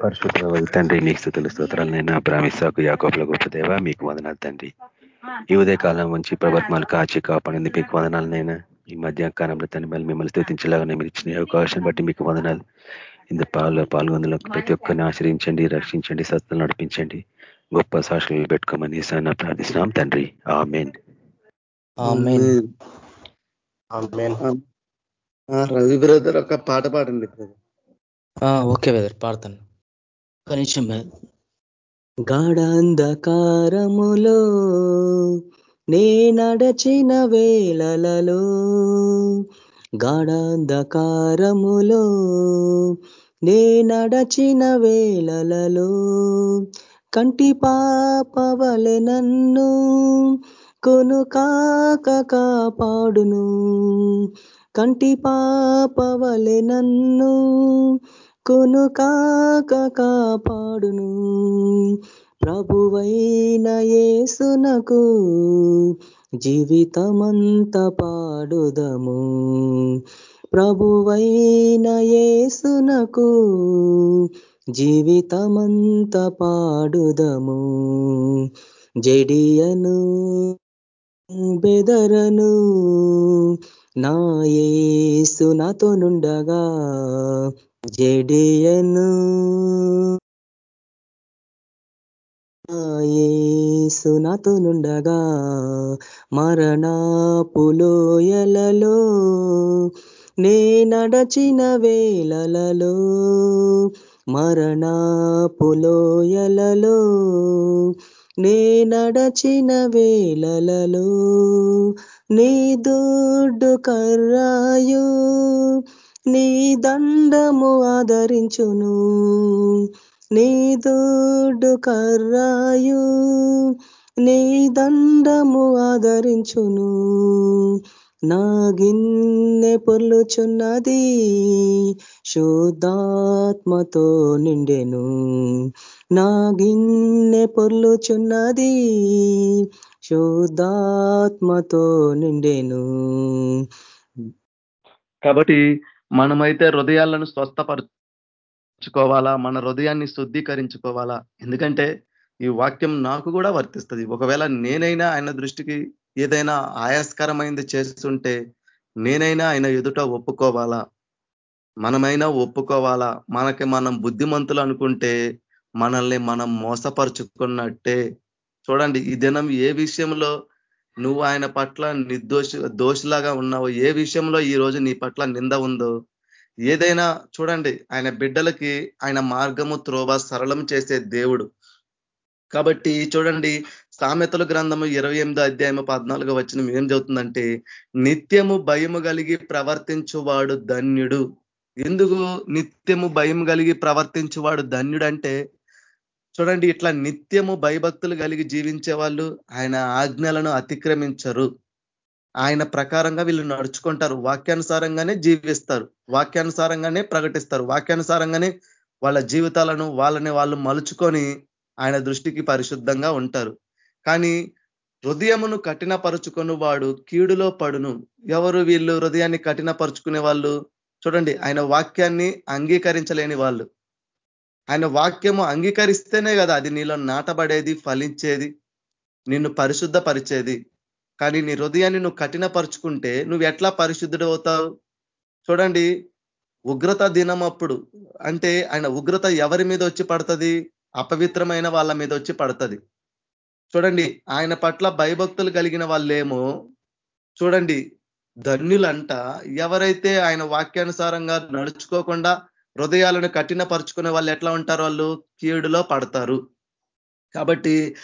పరిశుద్ధ తండ్రి నీకు స్థుతులు స్తోత్రాలనైనా ప్రామిసాకు యాకోపుల గొప్ప దేవ మీకు వదనాలు తండ్రి. ఈ ఉదయ కాలం నుంచి ప్రభుత్వాలు కాచి కాపాడింది మీకు వదనాలనైనా ఈ మధ్య కాలంలో తండ్రి మళ్ళీ మిమ్మల్ని స్థుతించలాగా మీరు ఇచ్చిన అవకాశం బట్టి మీకు వదనాలు. ఇంత పాలు పాల్గొందులకు ప్రతి ఒక్కరిని ఆశ్రయించండి రక్షించండి సత్తులు నడిపించండి. గొప్ప సాక్షులు పెట్టుకోమని సార్ ప్రార్థిస్తున్నాం తండ్రి. ఆమెన్. రవి బ్రదర్ ఒక పాట పాడండి ఓకే బ్రదర్ పాడతాను. కనీసం గాఢాంధకారములో నే నడచిన వేళలలో గాఢాంధకారములో నే నడచిన వేళలలో కంటి పాపవలె నన్ను కొను కాక కాపాడును. కంటి పాపవలె నన్ను కొను కాక కాపాడును ప్రభువైన యేసునకు జీవితమంత పాడుదము. ప్రభువైన యేసునకు జీవితమంత పాడుదము. జడియను బెదరను నా నాతో నుండగా జడియను యేసు నుండగా మరణపులోయలలో నే నడచిన వేళలలో మరణపులోయలలో నే నడచిన వేళలలో నీ దుడ్డు కర్రాయో నీ దండము ఆదరించును. నీ దోడు కర్రాయు నీ దండము ఆదరించును. నా గిన్నె పొర్లుచున్నది శుద్ధాత్మతో నిండెను. నా గిన్నె పొర్లుచున్నది శుద్ధాత్మతో నిండెను. కాబట్టి మనమైతే హృదయాలను స్వస్థపరచుకోవాలా? మన హృదయాన్ని శుద్ధీకరించుకోవాలా? ఎందుకంటే ఈ వాక్యం నాకు కూడా వర్తిస్తుంది. ఒకవేళ నేనైనా ఆయన దృష్టికి ఏదైనా ఆయాస్కరమైంది చేస్తుంటే నేనైనా ఆయన ఎదుట ఒప్పుకోవాలా? మనమైనా ఒప్పుకోవాలా? మనకి మనం బుద్ధిమంతులు అనుకుంటే మనల్ని మనం మోసపరుచుకున్నట్టే. చూడండి ఈ దినం ఏ విషయంలో నువ్వు ఆయన పట్ల నిర్దోషి దోషిలాగా ఉన్నావు ఏ విషయంలో ఈ రోజు నీ పట్ల నింద ఉందో ఏదైనా చూడండి ఆయన బిడ్డలకి ఆయన మార్గము త్రోవ సరళం చేసే దేవుడు. కాబట్టి చూడండి సామెతల గ్రంథము ఇరవై ఎనిమిదో అధ్యాయము పద్నాలుగో వచ్చిన ఏం చదువుతుందంటే నిత్యము భయము కలిగి ప్రవర్తించువాడు ధన్యుడు. ఎందుకు నిత్యము భయం కలిగి ప్రవర్తించువాడు ధన్యుడు అంటే చూడండి ఇట్లా నిత్యము భయభక్తులు కలిగి జీవించే వాళ్ళు ఆయన ఆజ్ఞలను అతిక్రమించరు. ఆయన ప్రకారంగా వీళ్ళు నడుచుకుంటారు. వాక్యానుసారంగానే జీవిస్తారు. వాక్యానుసారంగానే ప్రకటిస్తారు. వాక్యానుసారంగానే వాళ్ళ జీవితాలను వాళ్ళని వాళ్ళు మలుచుకొని ఆయన దృష్టికి పరిశుద్ధంగా ఉంటారు. కానీ హృదయమును కఠినపరుచుకుని వాడు కీడులో పడును. ఎవరు వీళ్ళు హృదయాన్ని కఠినపరుచుకునే వాళ్ళు? చూడండి ఆయన వాక్యాన్ని అంగీకరించలేని వాళ్ళు. ఆయన వాక్యము అంగీకరిస్తేనే కదా అది నీలో నాటబడేది ఫలించేది నిన్ను పరిశుద్ధపరిచేది. కానీ నీ హృదయాన్ని నువ్వు కఠినపరుచుకుంటే నువ్వు ఎట్లా పరిశుద్ధుడు అవుతావు? చూడండి ఉగ్రత దినం అప్పుడు అంటే ఆయన ఉగ్రత ఎవరి మీద వచ్చి పడుతుంది? అపవిత్రమైన వాళ్ళ మీద వచ్చి పడుతుంది. చూడండి ఆయన పట్ల భయభక్తులు కలిగిన వాళ్ళేమో చూడండి ధన్యులంట ఎవరైతే ఆయన వాక్యానుసారంగా నడుచుకోకుండా హృదయాలను కఠినపరుచుకునే వాళ్ళు ఎట్లా ఉంటారు వాళ్ళు? కీడులో పడతారు. కాబట్టి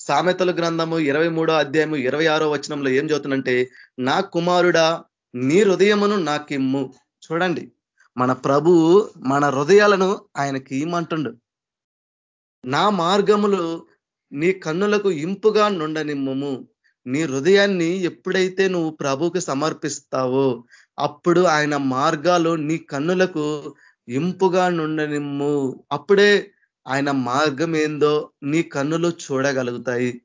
సామెతల గ్రంథము ఇరవై మూడో అధ్యాయము ఇరవై ఆరో వచనంలో ఏం చదువుతుందంటే నా కుమారుడా నీ హృదయమును నాకిమ్ము. చూడండి మన ప్రభు మన హృదయాలను ఆయనకి ఇమ్మంటుండు. నా మార్గములు నీ కన్నులకు ఇంపుగా నుండనిమ్మము. నీ హృదయాన్ని ఎప్పుడైతే నువ్వు ప్రభుకి సమర్పిస్తావో అప్పుడు ఆయన మార్గాలు నీ కన్నులకు ఇంపుగా నుండనిమ్ము. అప్పుడే ఆయన మార్గం ఏందో నీ కన్నులు చూడగలుగుతాయి.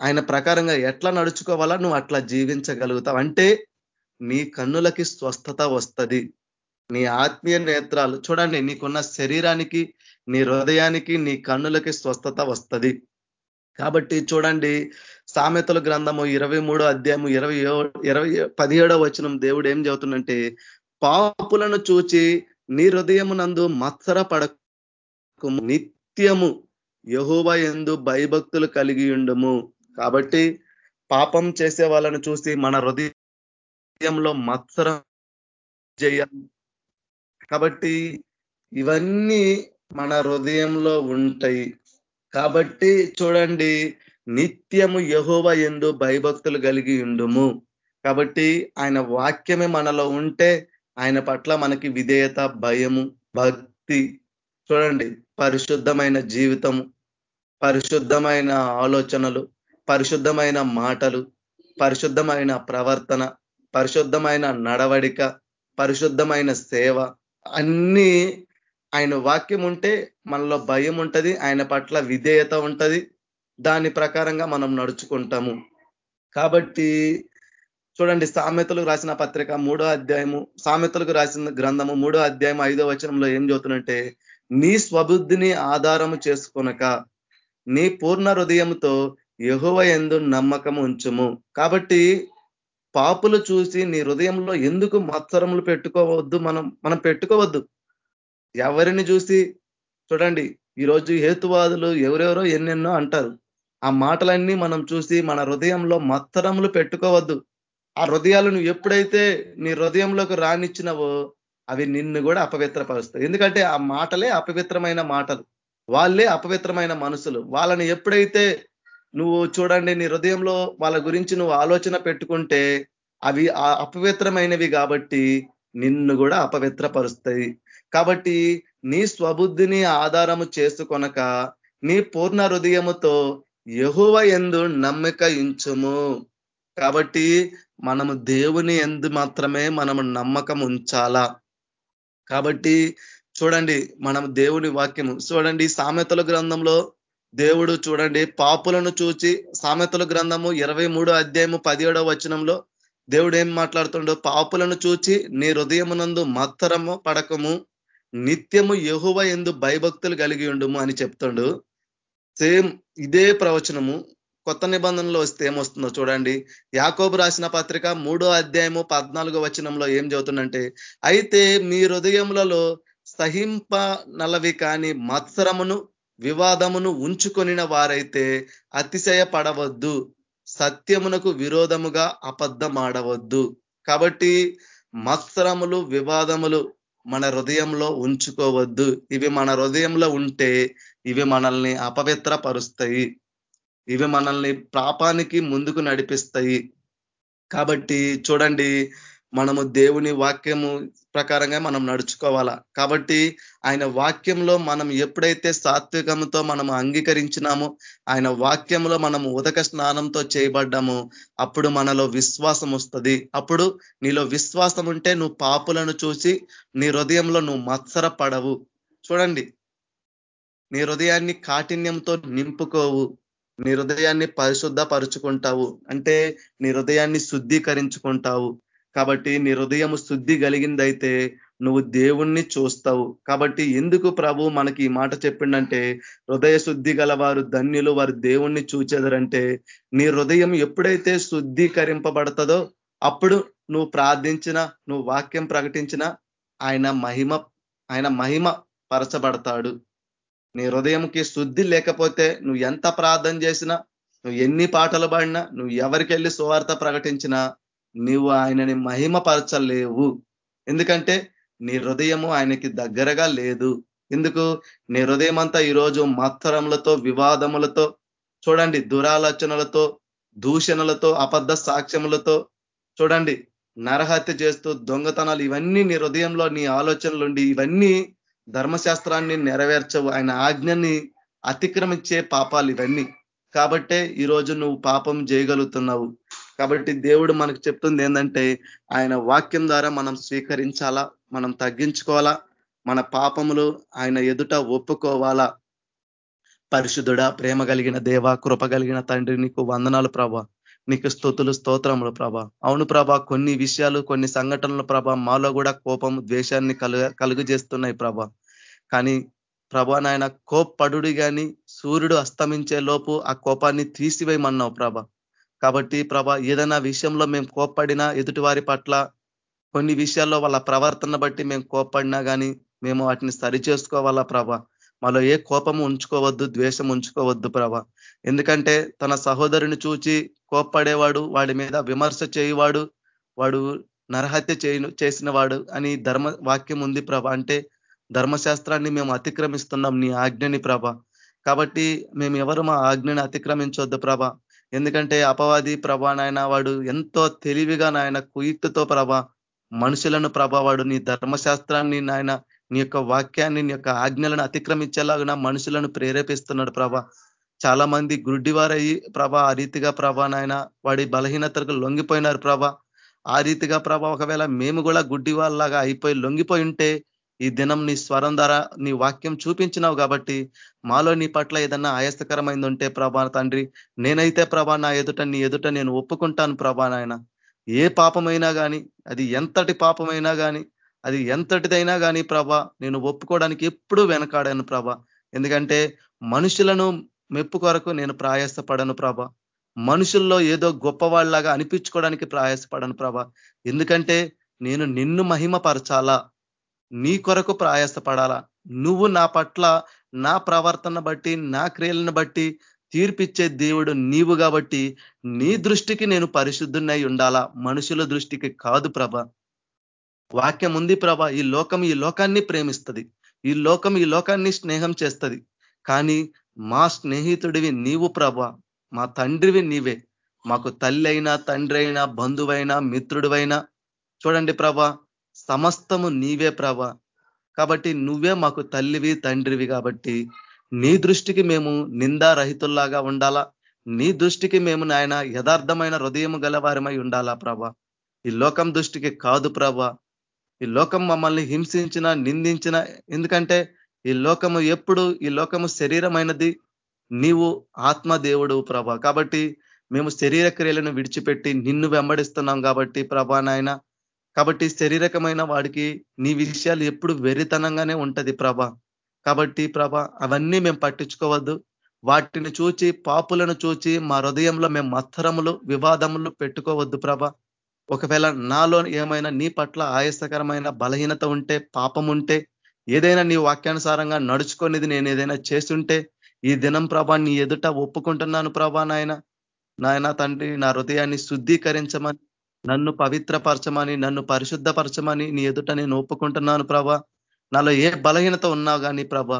ఆయన ప్రకారంగా ఎట్లా నడుచుకోవాలా నువ్వు అట్లా జీవించగలుగుతావు. అంటే నీ కన్నులకి స్వస్థత వస్తుంది. నీ ఆత్మీయ నేత్రాలు చూడండి నీకున్న శరీరానికి నీ హృదయానికి నీ కన్నులకి స్వస్థత వస్తుంది. కాబట్టి చూడండి సామెతల గ్రంథము ఇరవై మూడో అధ్యాయము ఇరవై ఇరవై పదిహేడో వచనం దేవుడు ఏం చెబుతుందంటే పాపులను చూచి నీ హృదయమునందు మత్సర పడకు నిత్యము యహోవ ఎందు భయభక్తులు కలిగి ఉండము. కాబట్టి పాపం చేసే వాళ్ళను చూసి మన హృదయంలో మత్సరం చేయాలి కాబట్టి ఇవన్నీ మన హృదయంలో ఉంటాయి. కాబట్టి చూడండి నిత్యము యహోవ ఎందు భయభక్తులు కలిగి ఉండుము. కాబట్టి ఆయన వాక్యమే మనలో ఉంటే ఆయన పట్ల మనకి విధేయత భయము భక్తి చూడండి పరిశుద్ధమైన జీవితము పరిశుద్ధమైన ఆలోచనలు పరిశుద్ధమైన మాటలు పరిశుద్ధమైన ప్రవర్తన పరిశుద్ధమైన నడవడిక పరిశుద్ధమైన సేవ అన్నీ ఆయన వాక్యం ఉంటే మనలో భయం ఉంటది ఆయన పట్ల విధేయత ఉంటది. దాని ప్రకారంగా మనం నడుచుకుంటాము. కాబట్టి చూడండి సామెతలకు రాసిన పత్రిక మూడో అధ్యాయము సామెతలకు రాసిన గ్రంథము మూడో అధ్యాయం ఐదో వచనంలో ఏం చదువుతున్నట్టే నీ స్వబుద్ధిని ఆధారము చేసుకొనక నీ పూర్ణ హృదయంతో ఎహువ ఎందు నమ్మకం ఉంచుము. కాబట్టి పాపులు చూసి నీ హృదయంలో ఎందుకు మత్సరములు పెట్టుకోవద్దు మనం మనం పెట్టుకోవద్దు. ఎవరిని చూసి చూడండి ఈరోజు హేతువాదులు ఎవరెవరో ఎన్నెన్నో అంటారు. ఆ మాటలన్నీ మనం చూసి మన హృదయంలో మత్తరములు పెట్టుకోవద్దు. ఆ హృదయాలు నువ్వు ఎప్పుడైతే నీ హృదయంలోకి రానిచ్చినవో అవి నిన్ను కూడా అపవిత్రపరుస్తాయి. ఎందుకంటే ఆ మాటలే అపవిత్రమైన మాటలు. వాళ్ళే అపవిత్రమైన మనసులు. వాళ్ళని ఎప్పుడైతే నువ్వు చూడండి నీ హృదయంలో వాళ్ళ గురించి నువ్వు ఆలోచన పెట్టుకుంటే అవి అపవిత్రమైనవి కాబట్టి నిన్ను కూడా అపవిత్రపరుస్తాయి. కాబట్టి నీ స్వబుద్ధిని ఆధారము చేసుకొనక నీ పూర్ణ హృదయముతో యహువ ఎందు నమ్మిక ఇంచుము కాబట్టి మనము దేవుని ఎందు మాత్రమే మనము నమ్మకం ఉంచాలా. కాబట్టి చూడండి మనం దేవుని వాక్యము. చూడండి సామెతల గ్రంథంలో దేవుడు చూడండి పాపులను చూచి సామెతల గ్రంథము ఇరవై అధ్యాయము పదిహేడవ వచనంలో దేవుడు ఏం మాట్లాడుతుండో? పాపులను చూచి నీ హృదయమునందు మత్తరము పడకము. నిత్యము యహువ ఎందు భయభక్తులు కలిగి ఉండుము అని చెప్తుండు. సేమ్ ఇదే ప్రవచనము కొత్త నిబంధనలో వస్తే ఏమొస్తుందో చూడండి. యాకోబు రాసిన పత్రిక మూడో అధ్యాయము పద్నాలుగో వచనంలో ఏం చదువుతుందంటే అయితే మీ హృదయములలో సహింప నలవి కాని మత్సరమును వివాదమును ఉంచుకొనిన వారైతే అతిశయ పడవద్దు సత్యమునకు విరోధముగా అబద్ధమాడవద్దు. కాబట్టి మత్సరములు వివాదములు మన హృదయంలో ఉంచుకోవద్దు. ఇవి మన హృదయంలో ఉంటే ఇవి మనల్ని అపవిత్రపరుస్తాయి. ఇవి మనల్ని పాపానికి ముందుకు నడిపిస్తాయి. కాబట్టి చూడండి మనము దేవుని వాక్యము ప్రకారంగా మనం నడుచుకోవాలా? కాబట్టి ఆయన వాక్యంలో మనం ఎప్పుడైతే సాత్వికముతో మనం అంగీకరించినామో ఆయన వాక్యంలో మనం ఉదక స్నానంతో చేయబడ్డామో అప్పుడు మనలో విశ్వాసం వస్తుంది. అప్పుడు నీలో విశ్వాసం ఉంటే నువ్వు పాపులను చూసి నీ హృదయంలో నువ్వు మత్సర పడవు చూడండి నీ హృదయాన్ని కాఠిన్యంతో నింపుకోవు. నీ హృదయాన్ని పరిశుద్ధపరుచుకుంటావు. అంటే నీ హృదయాన్ని శుద్ధీకరించుకుంటావు. కాబట్టి నీ హృదయము శుద్ధి కలిగిందైతే నువ్వు దేవుణ్ణి చూస్తావు. కాబట్టి ఎందుకు ప్రభు మనకి ఈ మాట చెప్పిండంటే హృదయ శుద్ధి గలవారు ధన్యులు వారు దేవుణ్ణి చూచేదరంటే నీ హృదయం ఎప్పుడైతే శుద్ధీకరింపబడతదో అప్పుడు నువ్వు ప్రార్థించిన నువ్వు వాక్యం ప్రకటించిన ఆయన మహిమ ఆయన మహిమ పరచబడతాడు నీ హృదయంకి శుద్ధి లేకపోతే నువ్వు ఎంత ప్రార్థన చేసినా నువ్వు ఎన్ని పాటలు పాడినా నువ్వు ఎవరికి వెళ్ళి సువార్త ప్రకటించినా నీవు ఆయనని మహిమపరచలేవు. ఎందుకంటే నీ హృదయము ఆయనకి దగ్గరగా లేదు. ఎందుకు? నీ హృదయం అంతా ఈరోజు మత్తరములతో వివాదములతో చూడండి దురాలోచనలతో దూషణలతో అబద్ధ సాక్ష్యములతో చూడండి నరహత్య చేస్తూ దొంగతనాలు ఇవన్నీ నీ హృదయంలో నీ ఆలోచనలుండి ఇవన్నీ ధర్మశాస్త్రాన్ని నెరవేర్చవు. ఆయన ఆజ్ఞని అతిక్రమించే పాపాలు ఇవన్నీ. కాబట్టే ఈరోజు నువ్వు పాపం చేయగలుగుతున్నావు. కాబట్టి దేవుడు మనకు చెప్తుంది ఏంటంటే ఆయన వాక్యం ద్వారా మనం స్వీకరించాలా? మనం తగ్గించుకోవాలా? మన పాపములు ఆయన ఎదుట ఒప్పుకోవాలా? పరిశుద్ధుడ ప్రేమ కలిగిన దేవ కృప కలిగిన తండ్రి నీకు వందనాలు ప్రభావ నీకు స్థుతులు స్తోత్రములు ప్రభ. అవును ప్రభ కొన్ని విషయాలు కొన్ని సంఘటనలు ప్రభ మాలో కూడా కోపం ద్వేషాన్ని కలుగ కలుగు చేస్తున్నాయి ప్రభ. కానీ ప్రభా నాయన కోప్పడు కానీ సూర్యుడు అస్తమించే లోపు ఆ కోపాన్ని తీసివేయమన్నావు ప్రభ. కాబట్టి ప్రభ ఏదైనా విషయంలో మేము కోప్పడినా ఎదుటివారి పట్ల కొన్ని విషయాల్లో వాళ్ళ ప్రవర్తన బట్టి మేము కోప్పడినా కానీ మేము వాటిని సరి చేసుకోవాలా ప్రభ. మాలో ఏ కోపము ఉంచుకోవద్దు ద్వేషం ఉంచుకోవద్దు ప్రభ. ఎందుకంటే తన సహోదరుని చూచి కోప్పడేవాడు వాడి మీద విమర్శ చేయవాడు వాడు నరహత్య చేసిన వాడు అని ధర్మ వాక్యం ఉంది ప్రభ. అంటే ధర్మశాస్త్రాన్ని మేము అతిక్రమిస్తున్నాం నీ ఆజ్ఞని ప్రభ. కాబట్టి మేము ఎవరు మా ఆజ్ఞని అతిక్రమించొద్దు ప్రభ. ఎందుకంటే అపవాది ప్రభా నాయన వాడు ఎంతో తెలివిగా నాయన కుయుక్తితో ప్రభ మనుషులను ప్రభ వాడు నీ ధర్మశాస్త్రాన్ని నాయన నీ యొక్క వాక్యాన్ని నీ యొక్క ఆజ్ఞలను అతిక్రమించేలాగా మనుషులను ప్రేరేపిస్తున్నాడు ప్రభ. చాలా మంది గుడ్డివారయ్యి ప్రభ ఆ రీతిగా ప్రభా నాయన వాడి బలహీనతలకు లొంగిపోయినారు ప్రభ. ఆ రీతిగా ప్రభా ఒకవేళ మేము కూడా గుడ్డి వాళ్ళలాగా అయిపోయి లొంగిపోయి ఉంటే ఈ దినం నీ స్వరం ద్వారా నీ వాక్యం చూపించినావు కాబట్టి మాలో నీ పట్ల ఏదన్నా ఆయాస్తకరమైంది ఉంటే ప్రభా తండ్రి నేనైతే ప్రభా నా ఎదుట నీ ఎదుట నేను ఒప్పుకుంటాను ప్రభా నాయన. ఏ పాపమైనా కానీ అది ఎంతటి పాపమైనా కానీ అది ఎంతటిదైనా కానీ ప్రభా నేను ఒప్పుకోవడానికి ఎప్పుడూ వెనకాడాను ప్రభా. ఎందుకంటే మనుషులను మెప్పు కొరకు నేను ప్రయాసపడను ప్రభ. మనుషుల్లో ఏదో గొప్పవాళ్ళలాగా అనిపించుకోవడానికి ప్రయాసపడను ప్రభ. ఎందుకంటే నేను నిన్ను మహిమపరచాలా? నీ కొరకు ప్రయాసపడాలా? నువ్వు నా పట్ల నా ప్రవర్తన బట్టి నా క్రియలను బట్టి తీర్పిచ్చే దేవుడు నీవు కాబట్టి నీ దృష్టికి నేను పరిశుద్ధున్నై ఉండాలా? మనుషుల దృష్టికి కాదు ప్రభ. వాక్యం ఉంది ప్రభ ఈ లోకం ఈ లోకాన్ని ప్రేమిస్తుంది. ఈ లోకం ఈ లోకాన్ని స్నేహం చేస్తుంది. కానీ మా స్నేహితుడివి నీవు ప్రభ మా తండ్రివి నీవే. మాకు తల్లి అయినా తండ్రి అయినా బంధువైనా మిత్రుడివైనా చూడండి ప్రభ సమస్తము నీవే ప్రభ. కాబట్టి నువ్వే మాకు తల్లివి తండ్రివి కాబట్టి నీ దృష్టికి మేము నిందారహితుల్లాగా ఉండాలా? నీ దృష్టికి మేము నాయన యథార్థమైన హృదయం గలవారమై ఉండాలా ప్రభ? ఈ లోకం దృష్టికి కాదు ప్రభ. ఈ లోకం మమ్మల్ని హింసించిన నిందించిన ఎందుకంటే ఈ లోకము ఎప్పుడు ఈ లోకము శరీరమైనది నీవు ఆత్మదేవుడు ప్రభ. కాబట్టి మేము శరీర క్రియలను విడిచిపెట్టి నిన్ను వెంబడిస్తున్నాం కాబట్టి ప్రభా నాయన. కాబట్టి శరీరకమైన వాడికి నీ విషయాలు ఎప్పుడు వెరితనంగానే ఉంటది ప్రభ. కాబట్టి ప్రభ అవన్నీ మేము పట్టించుకోవద్దు. వాటిని చూచి పాపులను చూచి మా హృదయంలో మేము మత్తరములు వివాదములు పెట్టుకోవద్దు ప్రభ. ఒకవేళ నాలో ఏమైనా నీ పట్ల ఆయాసకరమైన బలహీనత ఉంటే పాపం ఉంటే ఏదైనా నీ వాక్యానుసారంగా నడుచుకునేది నేను ఏదైనా చేస్తుంటే ఈ దినం ప్రభా నీ ఎదుట ఒప్పుకుంటున్నాను ప్రభా నాయన. నాయన తండ్రి నా హృదయాన్ని శుద్ధీకరించమని నన్ను పవిత్రపరచమని నన్ను పరిశుద్ధపరచమని నీ ఎదుట నేను ఒప్పుకుంటున్నాను ప్రభా. నాలో ఏ బలహీనత ఉన్నా కానీ ప్రభ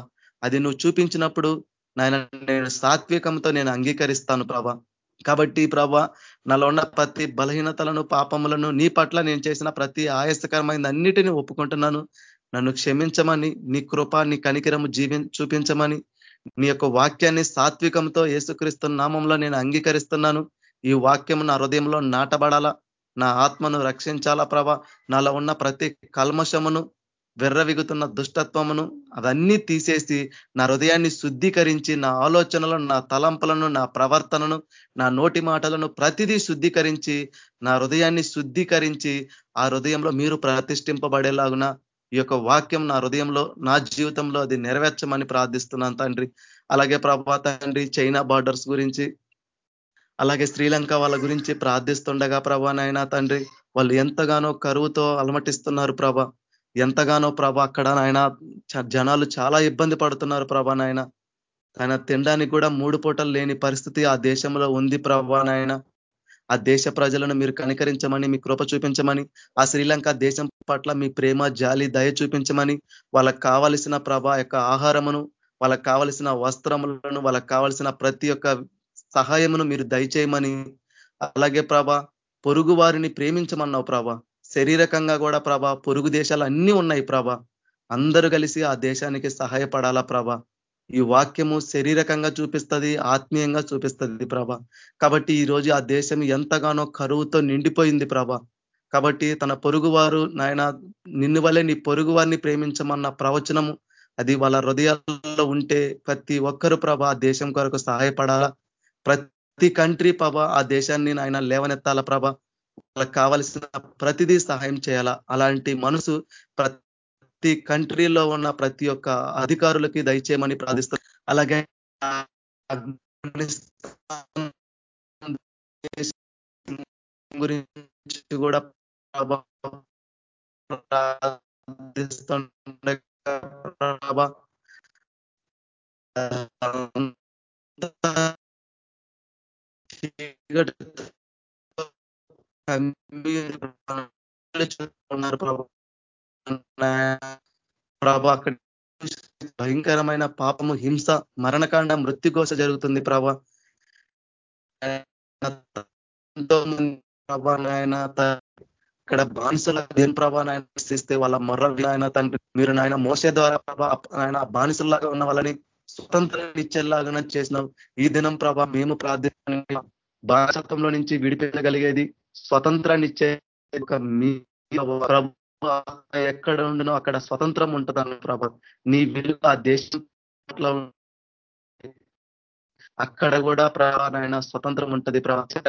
అది నువ్వు చూపించినప్పుడు నాయన నేను సాత్వికంతో నేను అంగీకరిస్తాను ప్రభ. కాబట్టి ప్రభా నాలో ఉన్న ప్రతి బలహీనతలను పాపములను నీ పట్ల నేను చేసిన ప్రతి ఆయాసకరమైన అన్నిటినీ ఒప్పుకుంటున్నాను. నన్ను క్షమించమని నీ కృప నీ కనికిరము జీవి చూపించమని నీ యొక్క వాక్యాన్ని సాత్వికంతో యేసుక్రీస్తు నామంలో నేను అంగీకరిస్తున్నాను. ఈ వాక్యం నా హృదయంలో నాటబడాలా? నా ఆత్మను రక్షించాలా ప్రభ? నాలో ఉన్న ప్రతి కల్మషమును వెర్రవిగుతున్న దుష్టత్వమును అవన్నీ తీసేసి నా హృదయాన్ని శుద్ధీకరించి నా ఆలోచనలను నా తలంపులను నా ప్రవర్తనను నా నోటి మాటలను ప్రతిదీ శుద్ధీకరించి నా హృదయాన్ని శుద్ధీకరించి ఆ హృదయంలో మీరు ప్రతిష్ఠింపబడేలాగున ఈ యొక్క వాక్యం నా హృదయంలో నా జీవితంలో అది నెరవేర్చమని ప్రార్థిస్తున్నాను తండ్రి. అలాగే ప్రభా తండ్రి చైనా బార్డర్స్ గురించి అలాగే శ్రీలంక వాళ్ళ గురించి ప్రార్థిస్తుండగా ప్రభా నాయన తండ్రి వాళ్ళు ఎంతగానో కరువుతో అలమటిస్తున్నారు ప్రభ. ఎంతగానో ప్రభ అక్కడ నాయన జనాలు చాలా ఇబ్బంది పడుతున్నారు ప్రభా నాయన. ఆయన తినడానికి కూడా మూడు పూటలు లేని పరిస్థితి ఆ దేశంలో ఉంది ప్రభా నాయన. ఆ దేశ ప్రజలను మీరు కనికరించమని మీ కృప చూపించమని ఆ శ్రీలంక దేశం పట్ల మీ ప్రేమ జాలి దయ చూపించమని వాళ్ళకు కావలసిన ప్రభా యొక్క ఆహారమును వాళ్ళకు కావలసిన వస్త్రములను వాళ్ళకు కావలసిన ప్రతి ఒక్క సహాయమును మీరు దయచేయమని అలాగే ప్రభా పొరుగు వారిని ప్రేమించమన్నావు ప్రభా. శరీరకంగా కూడా ప్రభా పొరుగు దేశాలు అన్నీ ఉన్నాయి ప్రభ. అందరూ కలిసి ఆ దేశానికి సహాయపడాలా ప్రభ. ఈ వాక్యము శరీరకంగా చూపిస్తుంది ఆత్మీయంగా చూపిస్తుంది ప్రభ. కాబట్టి ఈ రోజు ఆ దేశం ఎంతగానో కరువుతో నిండిపోయింది ప్రభ. కాబట్టి తన పొరుగువారు నాయన నిన్ను వల్లే నీ పొరుగు వారిని ప్రేమించమన్న ప్రవచనము అది వాళ్ళ హృదయాల్లో ఉంటే ప్రతి ఒక్కరు ప్రభ ఆ దేశం కొరకు సహాయపడాలా? ప్రతి ప్రతి కంట్రీ ప్రభ ఆ దేశాన్ని నాయన లేవనెత్తాల ప్రభ? వాళ్ళకి కావలసిన ప్రతిదీ సహాయం చేయాలా? అలాంటి మనసు ప్రతి ప్రతి కంట్రీలో ఉన్న ప్రతి ఒక్క అధికారులకి దయచేయమని ప్రార్థిస్తారు అలాగే గురించి కూడా ప్రభా ఉన్నారు ప్రభా అక్కడ భయంకరమైన పాపము హింస మరణకాండ మృత్యుకోశ జరుగుతుంది ప్రభా. ప్రభా నాయన ఇక్కడ బానిసల దేని ప్రభా నాయన ఇస్తే వాళ్ళ మొర్ర నాయన తండ్రి మీరు నాయన మోసే ద్వారా ప్రభా ఆయన బానిసల్లాగా ఉన్న వాళ్ళని స్వతంత్రం ఇచ్చేలాగా చేసినాం ఈ దినం ప్రభా మేము ప్రార్థన బానిసత్వంలో నుంచి విడిపించగలిగేది స్వతంత్రాన్ని ఇచ్చే మీ ఎక్కడ ఉండినో అక్కడ స్వతంత్రం ఉంటుంది ప్రభా నీ విలువ ఆ దేశం అక్కడ కూడా నాయన స్వతంత్రం ఉంటుంది.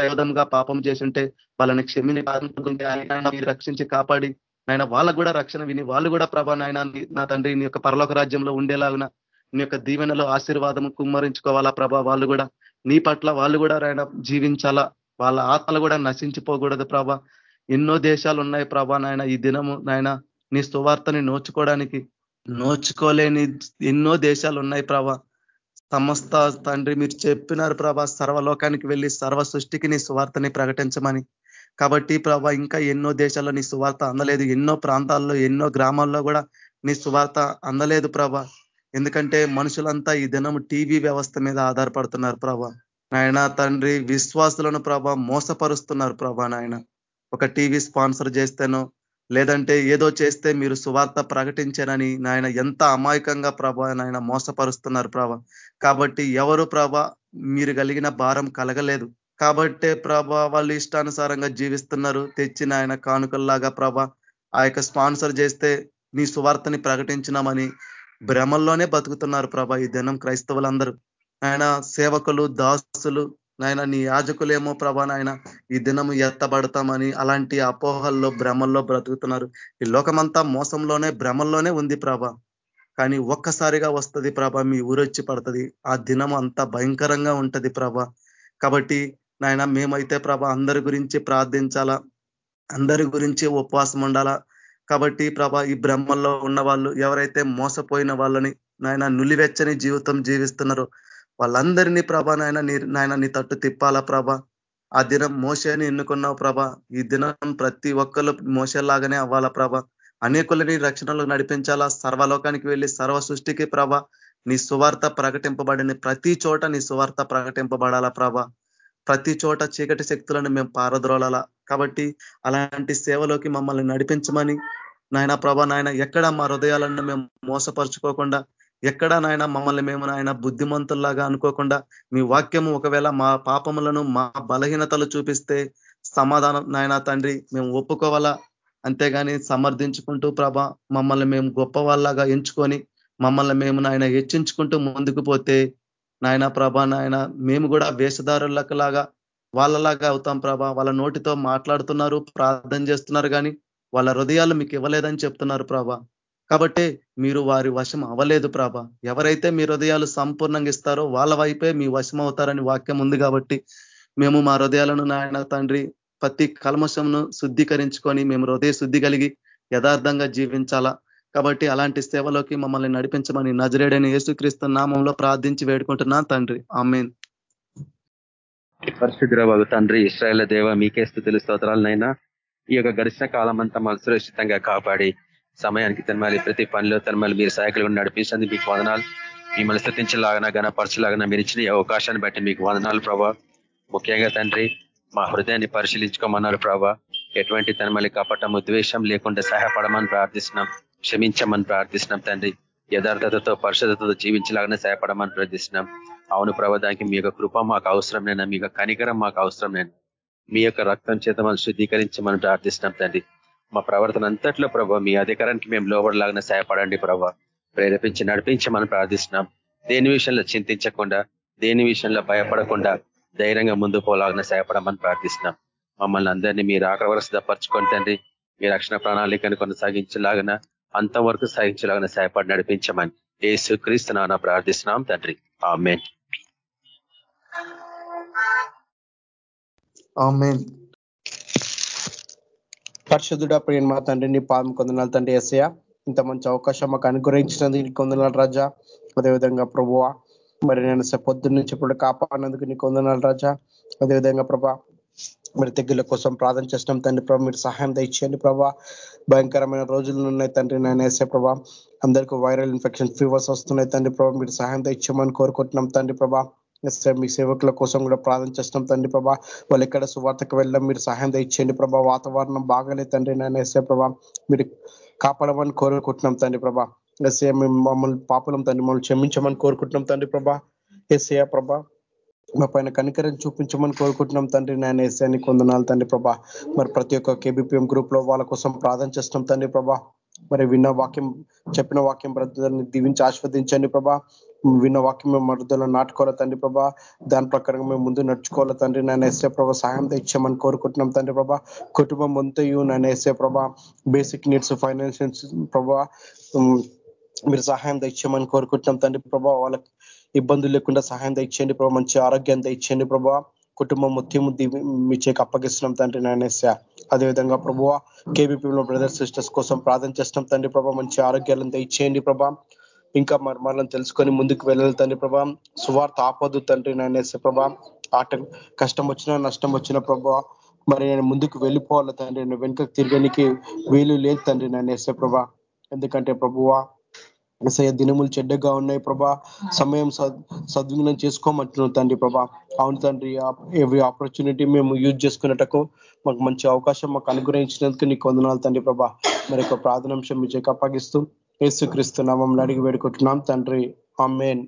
విధంగా పాపం చేసింటే వాళ్ళని క్షమిని ఆయన మీరు రక్షించి కాపాడి నాయన వాళ్ళకు కూడా రక్షణ విని వాళ్ళు కూడా ప్రభా నాయన నా తండ్రి నీ యొక్క పరలోక రాజ్యంలో ఉండేలాగున నీ యొక్క దీవెనలో ఆశీర్వాదం కుమ్మరించుకోవాలా ప్రభా వాళ్ళు కూడా. నీ పట్ల వాళ్ళు కూడా నాయన జీవించాలా? వాళ్ళ ఆత్మలు కూడా నశించిపోకూడదు ప్రభా. ఎన్నో దేశాలు ఉన్నాయి ప్రభా నాయన. ఈ దినము నాయన నీ సువార్తని నోచుకోవడానికి నోచుకోలేని ఎన్నో దేశాలు ఉన్నాయి ప్రభా. సమస్త తండ్రి మీరు చెప్పినారు ప్రభా సర్వలోకానికి వెళ్ళి సర్వ సృష్టికి నీ సువార్తని ప్రకటించమని. కాబట్టి ప్రభా ఇంకా ఎన్నో దేశాల్లో నీ సువార్త అందలేదు. ఎన్నో ప్రాంతాల్లో ఎన్నో గ్రామాల్లో కూడా నీ సువార్త అందలేదు ప్రభా. ఎందుకంటే మనుషులంతా ఈ దినం టీవీ వ్యవస్థ మీద ఆధారపడుతున్నారు ప్రభా. నాయన తండ్రి విశ్వాసులను ప్రభా మోసపరుస్తున్నారు ప్రభా నాయన. ఒక టీవీ స్పాన్సర్ చేస్తేనో లేదంటే ఏదో చేస్తే మీరు సువార్త ప్రకటించారని నాయన ఎంత అమాయకంగా ప్రభా నాయన మోసపరుస్తున్నారు ప్రభ. కాబట్టి ఎవరు ప్రభ మీరు కలిగిన భారం కలగలేదు. కాబట్టే ప్రభ వాళ్ళు ఇష్టానుసారంగా జీవిస్తున్నారు. తెచ్చిన ఆయన కానుకల్లాగా ప్రభ ఆ యొక్క స్పాన్సర్ చేస్తే నీ సువార్తని ప్రకటించినామని భ్రమల్లోనే బతుకుతున్నారు ప్రభ ఈ దినం క్రైస్తవులందరూ. ఆయన సేవకులు దాసులు నాయన నీ యాజకులేమో ప్రభా నాయన ఈ దినము ఎత్తబడతామని అలాంటి అపోహల్లో భ్రమల్లో బ్రతుకుతున్నారు. ఈ లోకమంతా మోసంలోనే భ్రమల్లోనే ఉంది ప్రభ. కానీ ఒక్కసారిగా వస్తుంది ప్రభ మీ ఊరొచ్చి పడుతుంది. ఆ దినం అంతా భయంకరంగా ఉంటుంది ప్రభ. కాబట్టి నాయన మేమైతే ప్రభ అందరి గురించి ప్రార్థించాలా? అందరి గురించి ఉపవాసం ఉండాలా? కాబట్టి ప్రభ ఈ బ్రహ్మల్లో ఉన్న వాళ్ళు ఎవరైతే మోసపోయిన వాళ్ళని నాయన నులివెచ్చని జీవితం జీవిస్తున్నారో వాళ్ళందరినీ ప్రభ నాయన నాయన నీ తట్టు తిప్పాలా ప్రభ? ఆ దినం మోసని ఎన్నుకున్నావు ప్రభ? ఈ దినం ప్రతి ఒక్కరు మోసలాగానే అవ్వాలా ప్రభ? అనేకులని రక్షణలో నడిపించాలా? సర్వలోకానికి వెళ్ళి సర్వ సృష్టికి ప్రభ నీ సువార్త ప్రకటింపబడిన ప్రతి చోట నీ సువార్త ప్రకటింపబడాలా ప్రభ? ప్రతి చోట చీకటి శక్తులను మేము పారద్రోలాలా. కాబట్టి అలాంటి సేవలోకి మమ్మల్ని నడిపించమని నాయన ప్రభ నాయన ఎక్కడ మా హృదయాలను మేము మోసపరుచుకోకుండా ఎక్కడ నాయన మమ్మల్ని మేము నాయన బుద్ధిమంతుల్లాగా అనుకోకుండా మీ వాక్యము ఒకవేళ మా పాపములను మా బలహీనతలు చూపిస్తే సమాధానం నాయన తండ్రి మేము ఒప్పుకోవాలా? అంతేగాని సమర్థించుకుంటూ ప్రభ మమ్మల్ని మేము గొప్ప వాళ్ళగా ఎంచుకొని మమ్మల్ని మేము నాయన హెచ్చించుకుంటూ ముందుకు పోతే నాయన ప్రభ నాయన మేము కూడా వేషధారులకులాగా వాళ్ళలాగా అవుతాం ప్రభ. వాళ్ళ నోటితో మాట్లాడుతున్నారు ప్రార్థన చేస్తున్నారు కానీ వాళ్ళ హృదయాలు మీకు ఇవ్వలేదని చెప్తున్నారు ప్రభ. కాబట్టి మీరు వారి వశం అవ్వలేదు ప్రాభ. ఎవరైతే మీ హృదయాలు సంపూర్ణంగా ఇస్తారో వాళ్ళ వైపే మీ వశం అవుతారని వాక్యం ఉంది కాబట్టి మేము మా హృదయాలను నాయన తండ్రి ప్రతి కల్మషంను శుద్ధీకరించుకొని మేము హృదయ శుద్ధి కలిగి యథార్థంగా జీవించాలా. కాబట్టి అలాంటి సేవలోకి మమ్మల్ని నడిపించమని నజరేడని యేసుక్రీస్తు నామంలో ప్రార్థించి వేడుకుంటున్నా తండ్రి. ఆమెన్. పరిశుద్ధిరాబాబు తండ్రి ఇస్రాయల దేవ మీకే స్థుతులు స్తోత్రాలనైనా ఈ యొక్క గడిచిన కాలం అంతా మాకు సురక్షితంగా కాపాడి సమయానికి తనమాలి. ప్రతి పనిలో తనమాలి. మీరు సహాయకులు నడిపించండి మీకు వదనాలు. మిమ్మల్ని స్థుతించలాగన గణపరచలాగన మీరు ఇచ్చిన అవకాశాన్ని బట్టి మీకు వదనాలు ప్రభా. ముఖ్యంగా తండ్రి మా హృదయాన్ని పరిశీలించుకోమన్నారు ప్రభా. ఎటువంటి తనమల్లి కపటం ద్వేషం లేకుండా సహాయపడమని ప్రార్థిస్తున్నాం. క్షమించమని ప్రార్థిస్తున్నాం తండ్రి. యథార్థతతో పరిశుద్ధతతో జీవించలాగానే సహాయపడమని ప్రార్థిస్తున్నాం. అవును ప్రభా దానికి మీ యొక్క కృప మాకు అవసరం నేను? మీ యొక్క కనికరం మాకు అవసరం నేను? మీ యొక్క రక్తం చేత మనం శుద్ధీకరించమని ప్రార్థిస్తున్నాం తండ్రి. మా ప్రవర్తన అంతట్లో ప్రభావ మీ అధికారానికి మేము లోబడలాగానే సహాయపడండి ప్రభావ ప్రేరేపించి నడిపించమని ప్రార్థిస్తున్నాం. దేని విషయంలో చింతించకుండా దేని విషయంలో భయపడకుండా ధైర్యంగా ముందు పోలాగిన సహాయపడమని ప్రార్థిస్తున్నాం. మమ్మల్ని అందరినీ మీరు ఆకలి సిద్ధపరచుకొని తండ్రి మీ రక్షణ ప్రణాళికను కొనసాగించలాగిన అంతవరకు సాగించలాగిన సహాయపడి నడిపించమని ఏసు క్రీస్తున్నా ప్రార్థిస్తున్నాం తండ్రి. ఆమెన్. పరిశుద్ధుడ ప్రేమ మా తండ్రి నీ పాదం కొందనాలు తండ్రి ఎస్ఐ ఇంత మంచి అవకాశం మాకు అనుగ్రహించినందుకు నీకు కొందనాలు రాజా. అదేవిధంగా ప్రభువ మరి నేను పొద్దున్న నుంచి ఇప్పుడు కాపాడినందుకు నీకు కొందనాలు రాజా. అదేవిధంగా ప్రభా మరి తెగ్గుల కోసం ప్రార్థన చేసినాం తండ్రి ప్రభా. మీరు సహాయం తెచ్చేయండి ప్రభా. భయంకరమైన రోజులు ఉన్నాయి తండ్రి నేను వేసే ప్రభా. అందరికీ వైరల్ ఇన్ఫెక్షన్ ఫీవర్స్ వస్తున్నాయి తండ్రి ప్రభా. మీరు సహాయం తెచ్చామని కోరుకుంటున్నాం తండ్రి ప్రభా. మీ సేవకుల కోసం కూడా ప్రార్థన చేస్తాం తండ్రి ప్రభా. వాళ్ళు ఎక్కడ సువార్తకు వెళ్ళడం మీరు సహాయం తెచ్చేయండి ప్రభా. వాతావరణం బాగాలే తండ్రి నేను ఎస్ఏ ప్రభా. మీరు కాపాడమని కోరుకుంటున్నాం తండ్రి ప్రభా. ఎస్ఏ మమ్మల్ని పాపలం తండ్రి మమ్మల్ని క్షమించమని కోరుకుంటున్నాం తండ్రి ప్రభా. ఎస్ఏ ప్రభా మా పైన కనికరం చూపించమని కోరుకుంటున్నాం తండ్రి నేను ఎస్ఐని కొందనాలు తండ్రి ప్రభా. మరి ప్రతి ఒక్క కేబిపిఎం గ్రూప్లో వాళ్ళ కోసం ప్రార్థన చేస్తాం తండ్రి ప్రభా. మరి విన్న వాక్యం చెప్పిన వాక్యం బ్రతులని దీవించి ఆస్వాదించండి ప్రభా. విన్న వాక్యం మేము మరుదలో నాటుకోవాలి తండ్రి ప్రభా. దాని ప్రకారంగా మేము ముందు నడుచుకోవాలి తండ్రి. నేను ఎస్ఏ ప్రభా సహాయం తెచ్చామని కోరుకుంటున్నాం తండ్రి ప్రభా. కుటుంబం మొంతయు నేను ఎస్ఏ ప్రభా. బేసిక్ నీడ్స్ ఫైనాన్షియల్స్ ప్రభా. మీరు సహాయం తెచ్చామని కోరుకుంటున్నాం తండ్రి ప్రభా. వాళ్ళకి ఇబ్బందులు లేకుండా సహాయం తెచ్చేయండి ప్రభా. మంచి ఆరోగ్యం తెచ్చేయండి ప్రభా. కుటుంబం మొత్తం మీ చేకి అప్పగిస్తున్నాం తండ్రి నాయనేసా అదేవిధంగా ప్రభు కేబీపీలో బ్రదర్స్ సిస్టర్స్ కోసం ప్రార్థన చేస్తాం. తండ్రి ప్రభా మంచి ఆరోగ్యాలను ఇచ్చేయండి ప్రభా. ఇంకా మర్మాలను తెలుసుకొని ముందుకు వెళ్ళాలి తండ్రి ప్రభా. సువార్త ఆపదు తండ్రి నాయనేసే ప్రభా. ఆట కష్టం వచ్చినా నష్టం వచ్చిన ప్రభా. మరి నేను ముందుకు వెళ్ళిపోవాలి తండ్రి. నేను వెనుకకు తిరగనికి వీలు లేదు తండ్రి నాయనేసే ప్రభా. ఎందుకంటే ప్రభువా ఎసయ దినములు చెడ్డగా ఉన్నాయి ప్రభా. సమయం సద్వినం చేసుకోమంటున్నాం తండ్రి ప్రభా. అవును తండ్రి ఎవ్రీ ఆపర్చునిటీ మేము యూజ్ చేసుకున్నటకు మాకు మంచి అవకాశం మాకు అనుగ్రహించినందుకు నీకు వందనాలు తండ్రి ప్రభా. మరి యొక్క ప్రార్థనాంశం మీ చెక్ అప్పగిస్తూ యేసుక్రీస్తు నామం అడిగి వేడుకుంటున్నాం తండ్రి. ఆమెన్.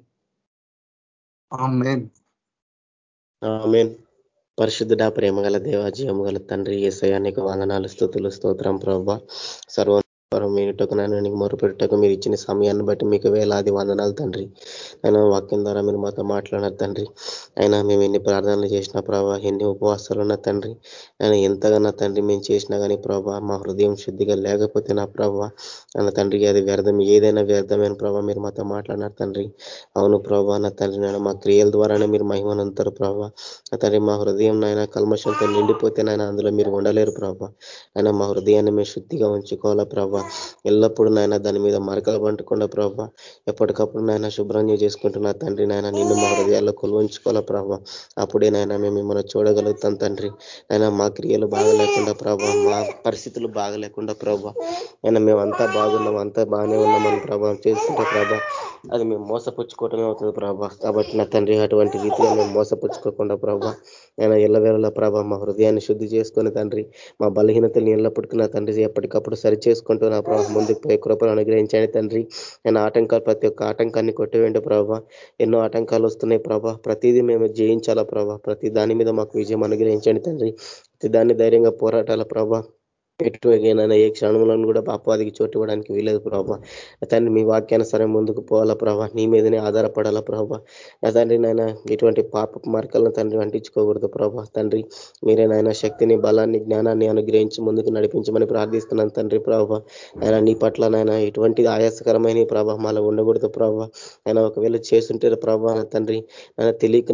పరిశుద్ధుడ ప్రేమ గల దేవాజీయము గల తండ్రి ఏసయానికి వందనాలు స్థుతులు స్తోత్రం ప్రభా. సర్వ మీటకు నన్ను నీకు మొరుపెట్టకు మీరు ఇచ్చిన సమయాన్ని బట్టి మీకు వేలాది వందనాలు తండ్రి. అయినా వాక్యం ద్వారా మీరు మాతో మాట్లాడారు తండ్రి. అయినా మేము ఎన్ని ప్రార్థనలు చేసినా ప్రభావ ఎన్ని ఉపవాసాలు ఉన్న తండ్రి. ఆయన ఎంతగా నా తండ్రి మేము చేసినా కానీ ప్రభా మా హృదయం శుద్ధిగా లేకపోతే నా ప్రభావ నా తండ్రికి అది వ్యర్థం. ఏదైనా వ్యర్థమైన ప్రభావ మీరు మాతో మాట్లాడినారు తండ్రి. అవును ప్రభా నా తండ్రి నాయన మా క్రియల ద్వారానే మీరు మహిమనంతారు ప్రభావ నా తండ్రి మా హృదయం నాయన కల్మషంతో నిండిపోతే నాయన అందులో మీరు ఉండలేరు ప్రభా. ఆయన మా హృదయాన్ని మేము శుద్ధిగా ఉంచుకోవాలా ప్రభా. ఎల్లప్పుడూ నాయన దాని మీద మరకలు పంటకుండా ప్రభావ ఎప్పటికప్పుడు నాయన శుభ్రం చేసుకుంటున్నా తండ్రి నాయన. నిన్ను మా హృదయాల్లో కొలువంచుకోవాలా ప్రభావ అప్పుడే నాయన మేము మిమ్మల్ని చూడగలుగుతాం తండ్రి. ఆయన మా క్రియలు బాగలేకుండా ప్రభావ మా పరిస్థితులు బాగలేకుండా ప్రభావ ఆయన మేమంతా బాగున్నాం అంతా బాగానే ఉన్నామని ప్రభావం చేసుకుంటే ప్రభావ అది మేము మోసపుచ్చుకోవటమే అవుతుంది ప్రభా. కాబట్టి నా తండ్రి అటువంటి రీతిలో మేము మోసపుచ్చుకోకుండా ప్రభా. ఆయన ఎల్లవేళలా ప్రభా మా హృదయాన్ని శుద్ధి చేసుకుని తండ్రి మా బలహీనతలు ఎల్లప్పటికీ నా తండ్రి ఎప్పటికప్పుడు సరి చేసుకుంటూ నా ప్రభావ ముందుకు పోయే కృపను అనుగ్రహించండి తండ్రి. నేను ఆటంకాలు ప్రతి ఒక్క ఆటంకాన్ని కొట్టివేండి ప్రభా. ఎన్నో ఆటంకాలు వస్తున్నాయి ప్రభా. ప్రతిదీ మేము జయించాలా ప్రభా. ప్రతి దాని మీద మాకు విజయం అనుగ్రహించండి తండ్రి. ప్రతి దాన్ని ధైర్యంగా పోరాటాల ప్రభా. ఎటువైనా ఏ క్షణంలో కూడా అపవాదికి చోటు ఇవ్వడానికి వీలేదు ప్రభావ తండ్రి మీ వాక్యానుసారం ముందుకు పోవాలా ప్రభావ నీ మీదనే ఆధారపడాలా ప్రభా? తండ్రి నాయన ఎటువంటి పాప మార్కలను తండ్రి అంటించుకోకూడదు ప్రభా. తండ్రి మీరే నాయన శక్తిని బలాన్ని జ్ఞానాన్ని అనుగ్రహించి ముందుకు నడిపించమని ప్రార్థిస్తున్నాను తండ్రి ప్రభావ ఆయన నీ పట్ల నాయన ఎటువంటి ఆయాసకరమైన ప్రభావ మాలో ఉండకూడదు ప్రభావ ఆయన ఒకవేళ చేస్తుంటే ప్రభావ తండ్రి ఆయన తెలియక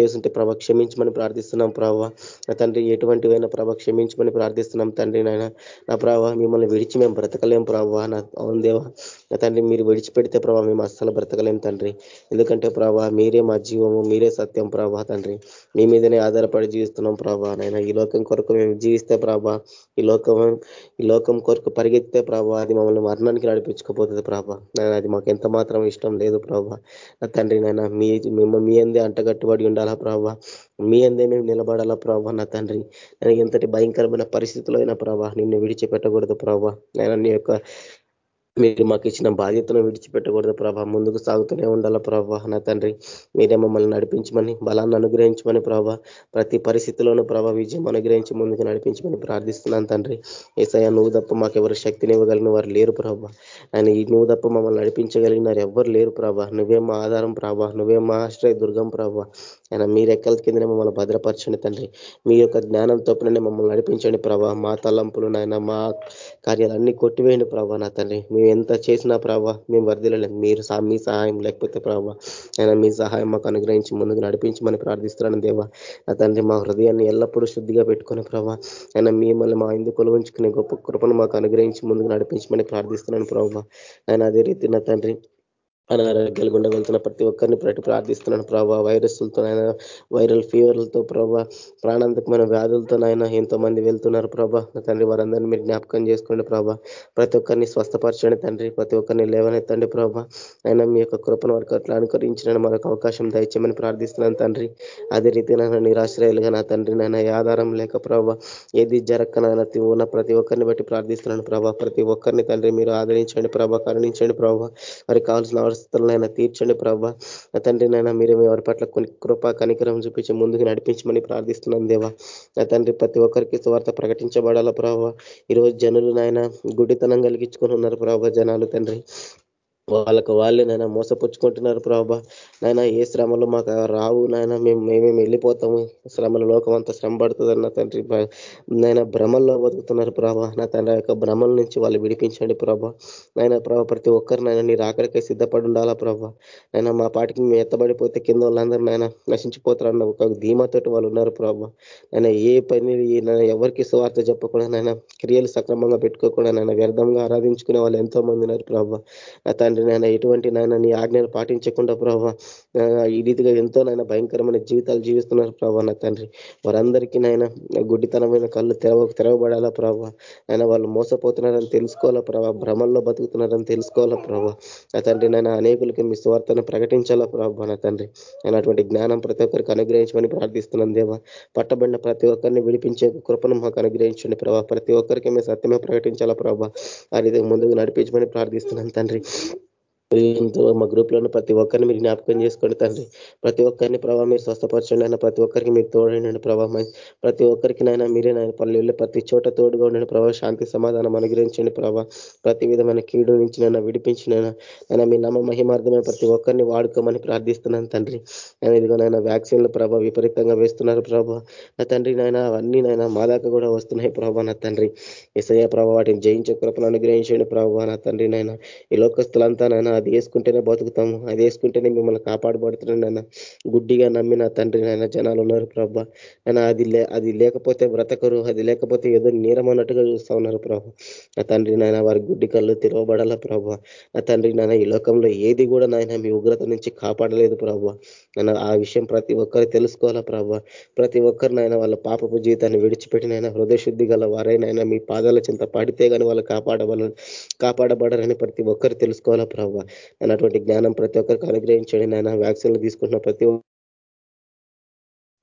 చేస్తుంటే ప్రభా క్షమించమని ప్రార్థిస్తున్నాం ప్రభా. తండ్రి ఎటువంటివైనా ప్రభా క్షమించమని ప్రార్థిస్తున్నాం తండ్రి నాయన. నా ప్రభావ మిమ్మల్ని విడిచి మేము బ్రతకలేం ప్రభావ నా అవును దేవా. నా తండ్రి మీరు విడిచిపెడితే ప్రభావ మేము అస్సలు బ్రతకలేం తండ్రి. ఎందుకంటే ప్రభావ మీరే మా జీవము మీరే సత్యం ప్రభా తండ్రి. మీ మీదనే ఆధారపడి జీవిస్తున్నాం ప్రభా. నైనా ఈ లోకం కొరకు మేము జీవిస్తే ప్రభా ఈ లోకం ఈ లోకం కొరకు పరిగెత్తే ప్రభా అది మమ్మల్ని మరణానికి నడిపించుకోపోతుంది ప్రభా. నేను అది మాకు ఎంత మాత్రం ఇష్టం లేదు ప్రభా. నా తండ్రి నైనా మీ మేము మీ అందే అంటగట్టుబడి ఉండాలా ప్రభా? మీ అందే మేము నిలబడాలా ప్రభా నా తండ్రి? ఎంతటి భయంకరమైన పరిస్థితుల్లో అయినా ప్రభా నిన్ను విడిచిపెట్టకూడదు ప్రభా. నేను నీ యొక్క మీరు మాకు ఇచ్చిన బాధ్యతను విడిచిపెట్టకూడదు ప్రభా. ముందుకు సాగుతూనే ఉండాలా ప్రభా నా తండ్రి. మీరే మమ్మల్ని నడిపించమని బలాన్ని అనుగ్రహించమని ప్రభా. ప్రతి పరిస్థితిలోనూ ప్రభా విజయం అనుగ్రహించి ముందుకు నడిపించమని ప్రార్థిస్తున్నాను తండ్రి. ఏసయ్య నువ్వు తప్ప మాకు ఎవరు శక్తిని ఇవ్వగలిగిన వారు లేరు ప్రభా. ఆయన ఈ నువ్వు తప్ప మమ్మల్ని నడిపించగలిగినారు ఎవ్వరు లేరు ప్రభా. నువ్వే మా ఆధారం ప్రభా. నువ్వే మా ఆశ్రయ దుర్గం ప్రభా. ఆయన మీరు ఎక్కల కిందనే మమ్మల్ని భద్రపరచండి తండ్రి. మీ యొక్క జ్ఞానం తప్పుననే మమ్మల్ని నడిపించండి ప్రభా. మా తలంపులు నాయన మా కార్యాలన్నీ కొట్టివేయండి ప్రభా నా తండ్రి. మీ ఎంత చేసినా ప్రభా మేము వర్దిలేదు మీరు మీ సహాయం లేకపోతే ప్రభా ఆయన మీ సహాయం మాకు అనుగ్రహించి ముందుకు నడిపించమని ప్రార్థిస్తున్నాను దేవా. నా తండ్రి మా హృదయాన్ని ఎల్లప్పుడూ శుద్ధిగా పెట్టుకుని ప్రభావ ఆయన మిమ్మల్ని మా ఇందుకు ఉంచుకునే గొప్ప కృపను మాకు అనుగ్రహించి ముందుకు నడిపించమని ప్రార్థిస్తున్నాను ప్రభావ ఆయన అదే రీతి నా తండ్రి అనారోగ్యాలు గుండా వెళ్తున్న ప్రతి ఒక్కరిని ప్రతి ప్రార్థిస్తున్నాను ప్రభావ వైరస్లతో ఆయన వైరల్ ఫీవర్లతో ప్రభా ప్రాణాంతకమైన వ్యాధులతో ఆయన ఎంతో మంది వెళ్తున్నారు ప్రభా. తండ్రి వారందరినీ మీరు జ్ఞాపకం చేసుకోండి ప్రభా. ప్రతి ఒక్కరిని స్వస్థపరచండి తండ్రి. ప్రతి ఒక్కరిని లేవనెత్తండి ప్రభా. ఆయన మీ యొక్క కృపను వారికి అట్లా అనుకరించిన మరొక అవకాశం దయచేయమని ప్రార్థిస్తున్నాను తండ్రి. అదే రీతి నన్ను నిరాశ్రయాలుగా నా తండ్రి నాయన ఆధారం లేక ప్రభా ఏది జరగనైనా ఉన్న ప్రతి ఒక్కరిని బట్టి ప్రార్థిస్తున్నాను ప్రభా. ప్రతి ఒక్కరిని తండ్రి మీరు ఆదరించండి ప్రభా కరుణించండి ప్రభా. వారికి కావాల్సిన పరిస్థితులనైనా తీర్చండి ప్రభా. తండ్రి నైనా మీరు ఎవరి పట్ల కొన్ని కృప కనికరం చూపించి ముందుకు నడిపించమని ప్రార్థిస్తున్నాం దేవా. తండ్రి ప్రతి ఒక్కరికి స్వార్థ ప్రకటించబడాల ప్రభావ ఈరోజు జనులు నాయన గుడితనం కలిగించుకొని ఉన్నారు ప్రభావ జనాలు తండ్రి. వాళ్ళకు వాళ్ళే నాయన మోసపుచ్చుకుంటున్నారు ప్రభా. నాయన ఏ శ్రమలు మాకు రావు నాయన. మేము మేమేమి వెళ్ళిపోతాము. శ్రమల లోకం అంతా శ్రమ పడుతుందన్న తండ్రి నాయన భ్రమల్లో బతుకుతున్నారు ప్రభా. నా తండ్రి యొక్క భ్రమల నుంచి వాళ్ళు విడిపించండి ప్రభా. నాయన ప్రభా ప్రతి ఒక్కరు నాయన నీ రాకడికే సిద్ధపడి ఉండాలా ప్రభా. నాయన మా పాటికి మేము ఎత్తబడిపోతే కింద వాళ్ళందరూ నాయన నశించిపోతారన్న ఒక ధీమాతోటి వాళ్ళు ఉన్నారు ప్రభా. నాయన ఏ పని ఎవరికి స్వార్థ చెప్పకుండా నాయన క్రియలు సక్రమంగా పెట్టుకోకుండా నాయన వ్యర్థంగా ఆరాధించుకునే వాళ్ళు ఎంతో మంది ఉన్నారు ప్రభా. నా తండ్రి తండ్రి నాయన ఎటువంటి నాయన నీ ఆజ్ఞలు పాటించకుండా ప్రభావ ఈ రీతిగా ఎంతో నాయన భయంకరమైన జీవితాలు జీవిస్తున్నారు ప్రభావ నా తండ్రి. వారందరికీ నాయన గుడ్డితనమైన కళ్ళు తెరవ తెరవబడాలా ప్రభావ ఆయన వాళ్ళు మోసపోతున్నారని తెలుసుకోవాలా ప్రభావ భ్రమంలో బతుకుతున్నారని తెలుసుకోవాలా ప్రభావ నా తండ్రి నాయన అనేకులకి మీ స్వార్థను ప్రకటించాలా ప్రభావ నా తండ్రి? అయినటువంటి జ్ఞానం ప్రతి ఒక్కరికి అనుగ్రహించమని ప్రార్థిస్తున్నాను దేవా. పట్టబడిన ప్రతి ఒక్కరిని విడిపించే కృపను మాకు అనుగ్రహించండి ప్రభావ ప్రతి ఒక్కరికి మేము సత్యమే ప్రకటించాలా ప్రభావ ఆ రీతిగా ముందుకు నడిపించమని ప్రార్థిస్తున్నాను తండ్రి. మా గ్రూప్లోని ప్రతి ఒక్కరిని మీరు జ్ఞాపకం చేసుకోండి తండ్రి. ప్రతి ఒక్కరిని ప్రభావ మీరు స్వస్థపరచండి అయినా ప్రతి ఒక్కరికి మీరు తోడండి ప్రభావ ప్రతి ఒక్కరికి నైనా మీరే నాయన పల్లెల్లో ప్రతి చోట తోడుగా ఉండండి ప్రభావ శాంతి సమాధానం అనుగ్రహించండి ప్రభావ ప్రతి విధమైన కీడు నుంచి నైనా విడిపించినైనా అయినా మీ నమ్మ మహిమార్థమైన ప్రతి ఒక్కరిని వాడుకోమని ప్రార్థిస్తున్నాను తండ్రి. నేను ఇదిగో నాయన వ్యాక్సిన్లు ప్రభావ విపరీతంగా వేస్తున్నారు ప్రభావ నా తండ్రి నాయన అవన్నీ నాయన మా దాకా కూడా వస్తున్నాయి ప్రభావ నా తండ్రి. ఎసయ్య ప్రభావ వాటిని జయించే కృపను అనుగ్రహించండి ప్రభావ నా తండ్రి నాయన. ఈ లోకస్తులంతా నాయన అది వేసుకుంటేనే బతుకుతాము. అది వేసుకుంటేనే మిమ్మల్ని కాపాడబడుతున్నాను నాయన గుడ్డిగా నమ్మిన తండ్రి నాయన జనాలు ఉన్నారు ప్రభా. నేను అది అది లేకపోతే బ్రతకరు. అది లేకపోతే ఏదో నీరం అన్నట్టుగా చూస్తా ఉన్నారు ప్రభా. నా తండ్రి నాయన వారి గుడ్డి కళ్ళు తెరవబడాలా ప్రభా? నా తండ్రి నాయన ఈ లోకంలో ఏది కూడా నాయన మీ ఉగ్రత నుంచి కాపాడలేదు ప్రభా. నన్ను ఆ విషయం ప్రతి ఒక్కరు తెలుసుకోవాలా ప్రభా? ప్రతి ఒక్కరు నాయన వాళ్ళ పాపపు జీవితాన్ని విడిచిపెట్టినైనా హృదయ శుద్ధి గల వారైనా మీ పాదాల చింత పాడితే కానీ వాళ్ళు కాపాడబడ కాపాడబడరని ప్రతి ఒక్కరు తెలుసుకోవాలా ప్రభావ అన్నటువంటి జ్ఞానం ప్రతి ఒక్కరికి అనుగ్రహించండి నాయన. వ్యాక్సిన్లు తీసుకుంటున్న ప్రతి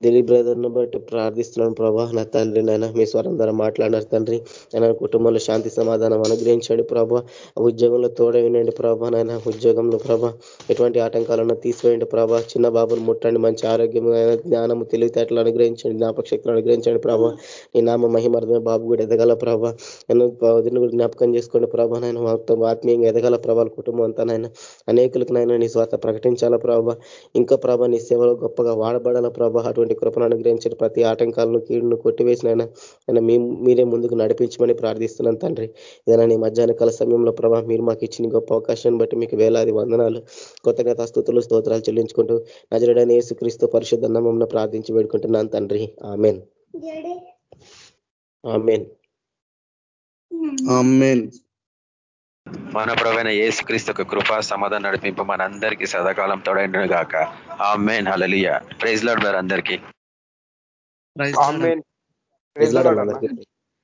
దిలీప్ బ్రదర్ను బట్టి ప్రార్థిస్తున్నాను ప్రభా నా తండ్రి నాయన మీ స్వరం ద్వారా మాట్లాడినారు తండ్రి. నేను కుటుంబంలో శాంతి సమాధానం అనుగ్రహించండి ప్రభా. ఉద్యోగంలో తోడవినండి ప్రభా నాయన ఉద్యోగంలో ప్రభా. ఎటువంటి ఆటంకాలను తీసివేయండి ప్రభా. చిన్న బాబును ముట్టండి మంచి ఆరోగ్యమైన జ్ఞానము తెలివితేటలు అనుగ్రహించండి జ్ఞాపకశక్తులు అనుగ్రహించండి ప్రభా. నీ నామ మహిమర్థమే బాబు కూడా ఎదగల ప్రభా. నేను కూడా జ్ఞాపకం చేసుకోండి ప్రభా నాయన. ఆత్మీయంగా ఎదగల ప్రభావ కుటుంబం అంతా నాయన. అనేకులకు నాయన నీ స్వాత ప్రకటించాలా ప్రభా. ఇంకా ప్రభా నీ సేవలో గొప్పగా వాడబడాల ప్రభా. అటువంటి అటువంటి కృపను అనుగ్రహించిన ప్రతి ఆటంకాలను కీడును కొట్టివేసిన ఆయన. మీరే ముందుకు నడిపించమని ప్రార్థిస్తున్నాను తండ్రి. ఏదైనా నీ మధ్యాహ్న కాల సమయంలో ప్రభావ మీరు మాకు ఇచ్చిన గొప్ప అవకాశాన్ని బట్టి మీకు వేలాది వందనాలు కొత్తగా తస్తుతులు స్తోత్రాలు చెల్లించుకుంటూ నజరడని యేసుక్రీస్తు పరిశుద్ధ నామంలో ప్రార్థించి వేడుకుంటున్నాను తండ్రి. ఆమెన్. ఆమెన్. ఆమెన్. మన ప్రవైన ఏసుక్రీస్తు యొక్క కృపా సమాధానం నడిపింపు మనందరికీ సదాకాలం తోడైండును గాక. ఆ మెయిన్ అలలియ ప్రైజ్ లాడ్. అందరికీ ప్రైజ్